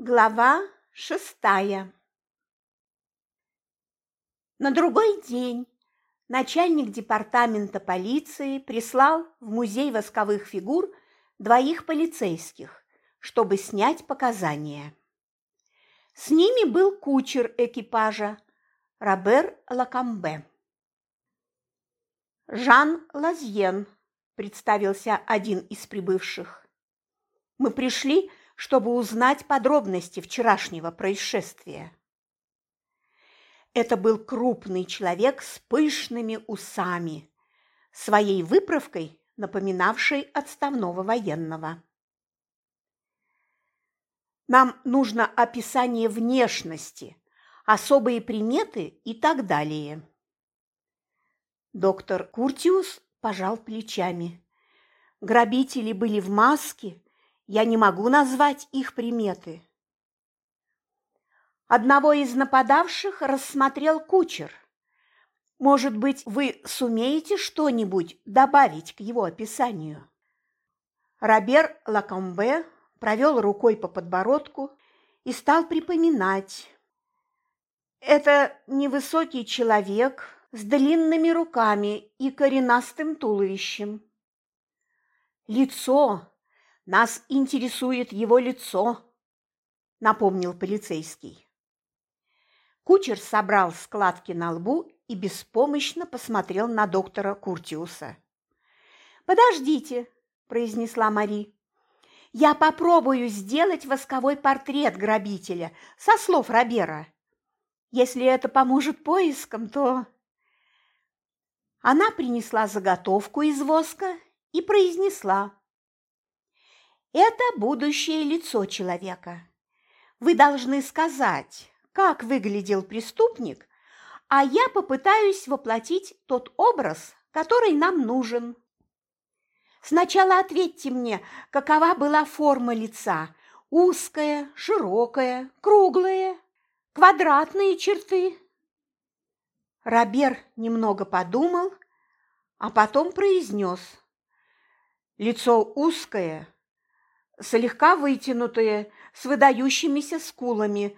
Глава шестая На другой день начальник департамента полиции прислал в музей восковых фигур двоих полицейских, чтобы снять показания. С ними был кучер экипажа Робер Лакамбе. «Жан Лазьен», – представился один из прибывших. «Мы пришли, чтобы узнать подробности вчерашнего происшествия». Это был крупный человек с пышными усами, своей выправкой напоминавший отставного военного. Нам нужно описание внешности, особые приметы и так далее. Доктор Куртиус пожал плечами. Грабители были в маске, я не могу назвать их приметы. Одного из нападавших рассмотрел кучер. Может быть, вы сумеете что-нибудь добавить к его описанию? Робер Лакомбе провел рукой по подбородку и стал припоминать. Это невысокий человек с длинными руками и коренастым туловищем. Лицо. Нас интересует его лицо, напомнил полицейский. Кучер собрал складки на лбу и беспомощно посмотрел на доктора Куртиуса. «Подождите», – произнесла Мари. «Я попробую сделать восковой портрет грабителя со слов Робера. Если это поможет поискам, то...» Она принесла заготовку из воска и произнесла. «Это будущее лицо человека. Вы должны сказать, как выглядел преступник, а я попытаюсь воплотить тот образ, который нам нужен. Сначала ответьте мне, какова была форма лица? Узкая, широкая, круглая, квадратные черты? Робер немного подумал, а потом произнес. Лицо узкое, слегка вытянутое, с выдающимися скулами.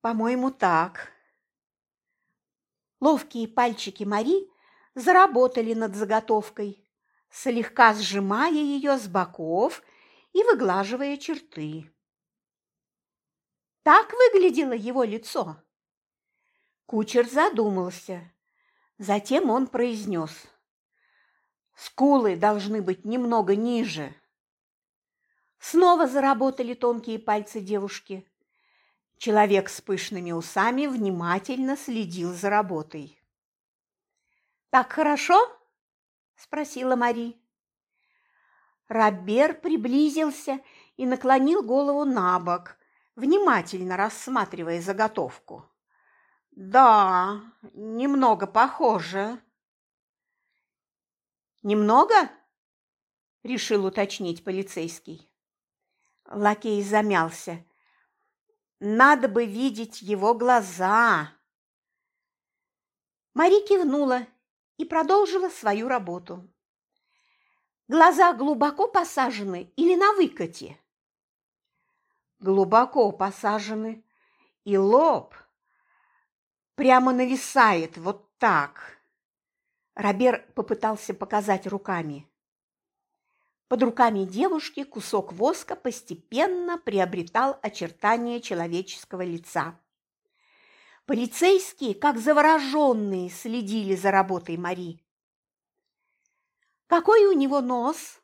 По-моему, так. Ловкие пальчики Мари заработали над заготовкой, слегка сжимая ее с боков и выглаживая черты. Так выглядело его лицо. Кучер задумался. Затем он произнес. «Скулы должны быть немного ниже». Снова заработали тонкие пальцы девушки. Человек с пышными усами внимательно следил за работой. «Так хорошо?» – спросила Мари. Робер приблизился и наклонил голову на бок, внимательно рассматривая заготовку. Да, немного похоже. Немного? Решил уточнить полицейский. Лакей замялся. Надо бы видеть его глаза. Мари кивнула и продолжила свою работу. Глаза глубоко посажены или на выкате? Глубоко посажены. И лоб – прямо нависает, вот так. Робер попытался показать руками. Под руками девушки кусок воска постепенно приобретал очертания человеческого лица. Полицейские, как завороженные, следили за работой Мари. «Какой у него нос?»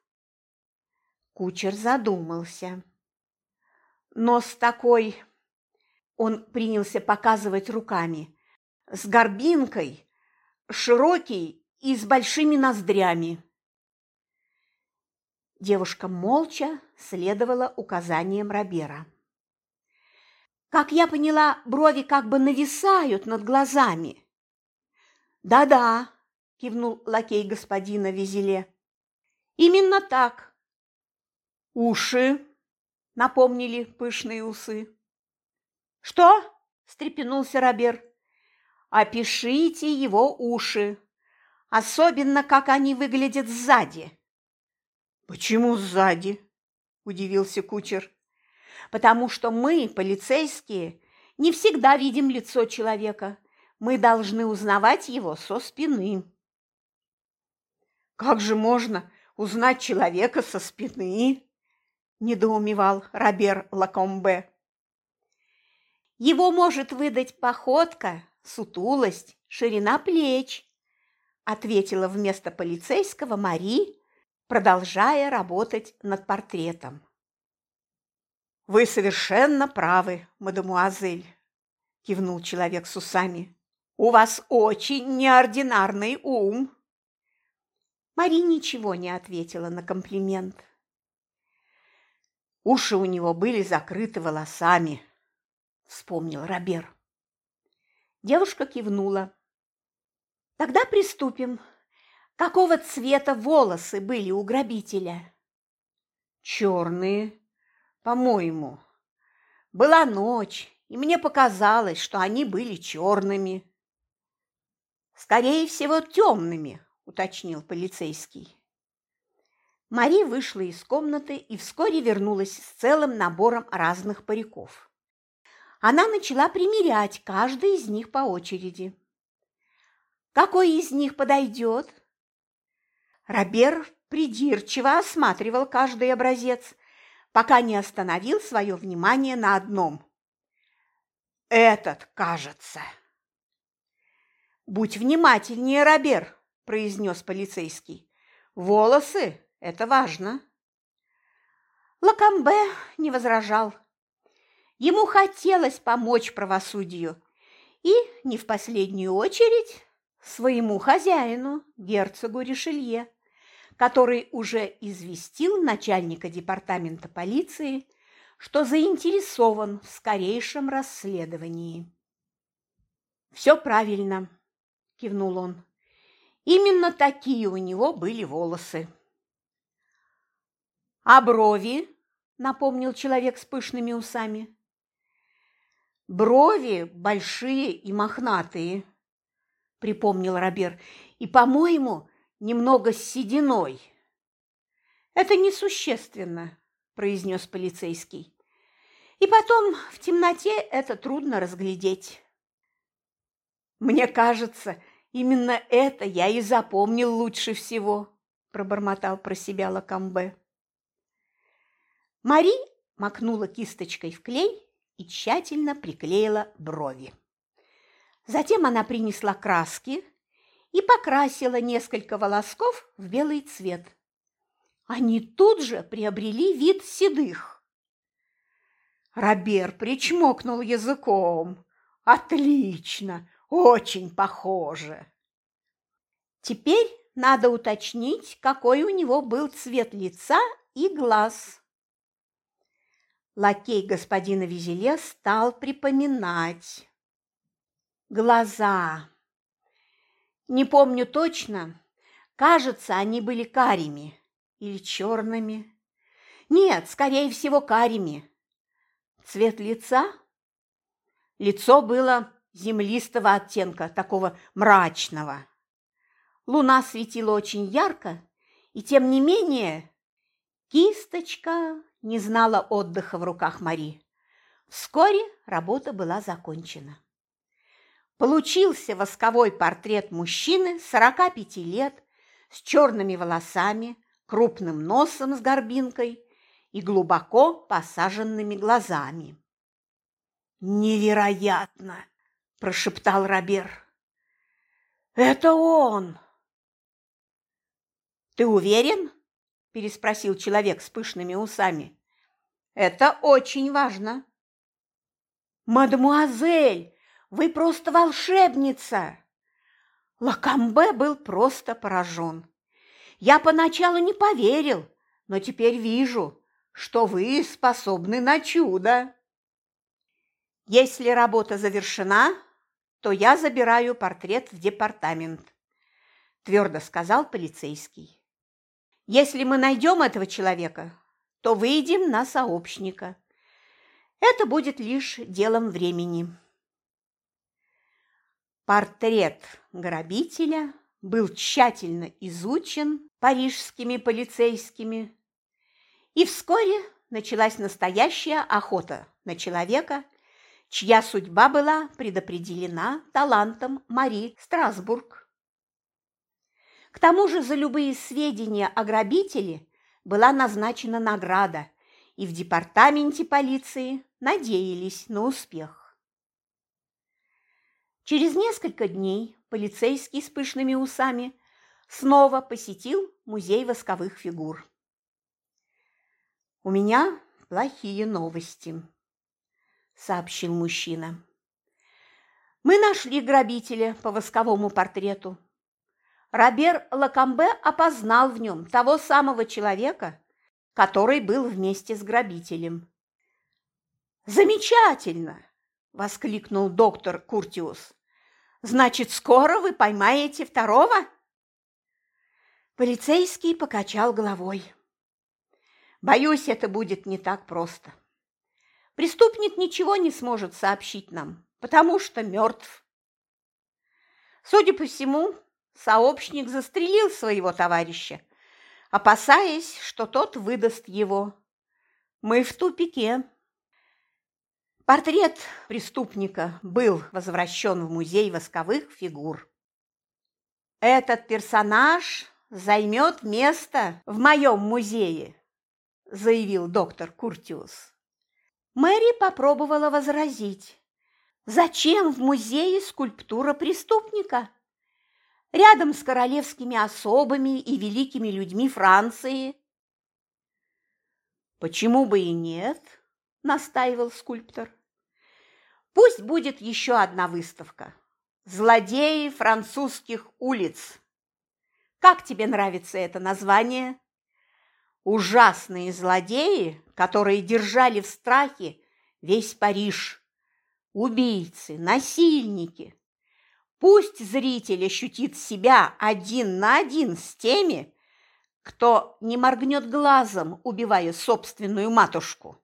Кучер задумался. «Нос такой...» Он принялся показывать руками с горбинкой, широкий и с большими ноздрями. Девушка молча следовала указаниям Робера. Как я поняла, брови как бы нависают над глазами. Да-да, кивнул лакей господина Визеле. Именно так. Уши, напомнили пышные усы. Что? встрепенулся Робер. Опишите его уши, особенно как они выглядят сзади. Почему сзади? удивился кучер. потому что мы, полицейские, не всегда видим лицо человека. Мы должны узнавать его со спины. Как же можно узнать человека со спины? недоумевал Робер Лакомбе. Его может выдать походка, сутулость, ширина плеч, ответила вместо полицейского Мари, продолжая работать над портретом. Вы совершенно правы, мадемуазель, кивнул человек с усами. У вас очень неординарный ум. Мари ничего не ответила на комплимент. Уши у него были закрыты волосами, вспомнил Робер. Девушка кивнула. Тогда приступим. Какого цвета волосы были у грабителя? Черные, по-моему. Была ночь, и мне показалось, что они были черными. Скорее всего, темными, уточнил полицейский. Мари вышла из комнаты и вскоре вернулась с целым набором разных париков. Она начала примерять каждый из них по очереди. «Какой из них подойдет?» Робер придирчиво осматривал каждый образец, пока не остановил свое внимание на одном. «Этот, кажется». «Будь внимательнее, Робер», – произнес полицейский. «Волосы – это важно». Лакамбе не возражал. Ему хотелось помочь правосудию и, не в последнюю очередь, своему хозяину, герцогу Ришелье, который уже известил начальника департамента полиции, что заинтересован в скорейшем расследовании. «Все правильно», – кивнул он. «Именно такие у него были волосы». «А брови?» – напомнил человек с пышными усами. «Брови большие и мохнатые», – припомнил Робер, – «и, по-моему, немного сединой». «Это несущественно», – произнес полицейский. «И потом в темноте это трудно разглядеть». «Мне кажется, именно это я и запомнил лучше всего», – пробормотал про себя Лакамбе. Мари макнула кисточкой в клей и тщательно приклеила брови. Затем она принесла краски и покрасила несколько волосков в белый цвет. Они тут же приобрели вид седых. Робер причмокнул языком. Отлично, очень похоже. Теперь надо уточнить, какой у него был цвет лица и глаз. Лакей господина Визеле стал припоминать. Глаза. Не помню точно. Кажется, они были карими или черными. Нет, скорее всего, карими. Цвет лица? Лицо было землистого оттенка, такого мрачного. Луна светила очень ярко, и тем не менее кисточка не знала отдыха в руках Мари. Вскоре работа была закончена. Получился восковой портрет мужчины 45 лет с черными волосами, крупным носом с горбинкой и глубоко посаженными глазами. «Невероятно!» – прошептал Робер. «Это он!» «Ты уверен?» – переспросил человек с пышными усами. Это очень важно. Мадемуазель, вы просто волшебница! Лакамбе был просто поражен. Я поначалу не поверил, но теперь вижу, что вы способны на чудо. Если работа завершена, то я забираю портрет в департамент, твердо сказал полицейский. Если мы найдем этого человека, то выйдем на сообщника. Это будет лишь делом времени. Портрет грабителя был тщательно изучен парижскими полицейскими, и вскоре на началась настоящая охота на человека, чья судьба была предопределена талантом Мари Страсбург. К тому же за любые сведения о грабителе была назначена награда, и в департаменте полиции надеялись на успех. Через несколько дней полицейский с пышными усами снова посетил музей восковых фигур. «У меня плохие новости», – сообщил мужчина. «Мы нашли грабителя по восковому портрету. Робер Лакамбе опознал в нем того самого человека, который был вместе с грабителем. «Замечательно!» – воскликнул доктор Куртиус. «Значит, скоро вы поймаете второго?» Полицейский покачал головой. Боюсь, это будет не так просто. Преступник ничего не сможет сообщить нам, потому что мертв. Судя по всему, сообщник застрелил своего товарища, опасаясь, что тот выдаст его. Мы в тупике. Портрет преступника был возвращен в музей восковых фигур. Этот персонаж займет место в моем музее, заявил доктор Куртиус. Мэри попробовала возразить. Зачем в музее скульптура преступника? Рядом с королевскими особами и великими людьми Франции. Почему бы и нет? настаивал скульптор. Пусть будет еще одна выставка. Злодеи французских улиц. Как тебе нравится это название? ужасные злодеи, которые держали в страхе весь Париж. Убийцы, насильники. Пусть зритель ощутит себя один на один с теми, кто не моргнет глазом, убивая собственную матушку.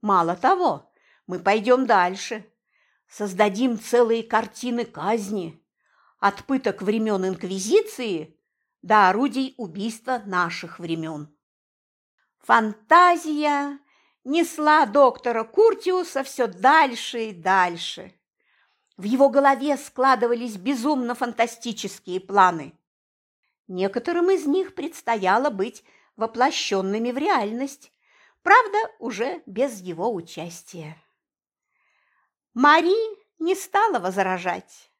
Мало того, мы пойдем дальше, создадим целые картины казни, от пыток времен Инквизиции до орудий убийства наших времен. Фантазия несла доктора Куртиуса все дальше и дальше. В его голове складывались безумно фантастические планы. Некоторым из них предстояло быть воплощенными в реальность, правда, уже без его участия. Мари не стала возражать.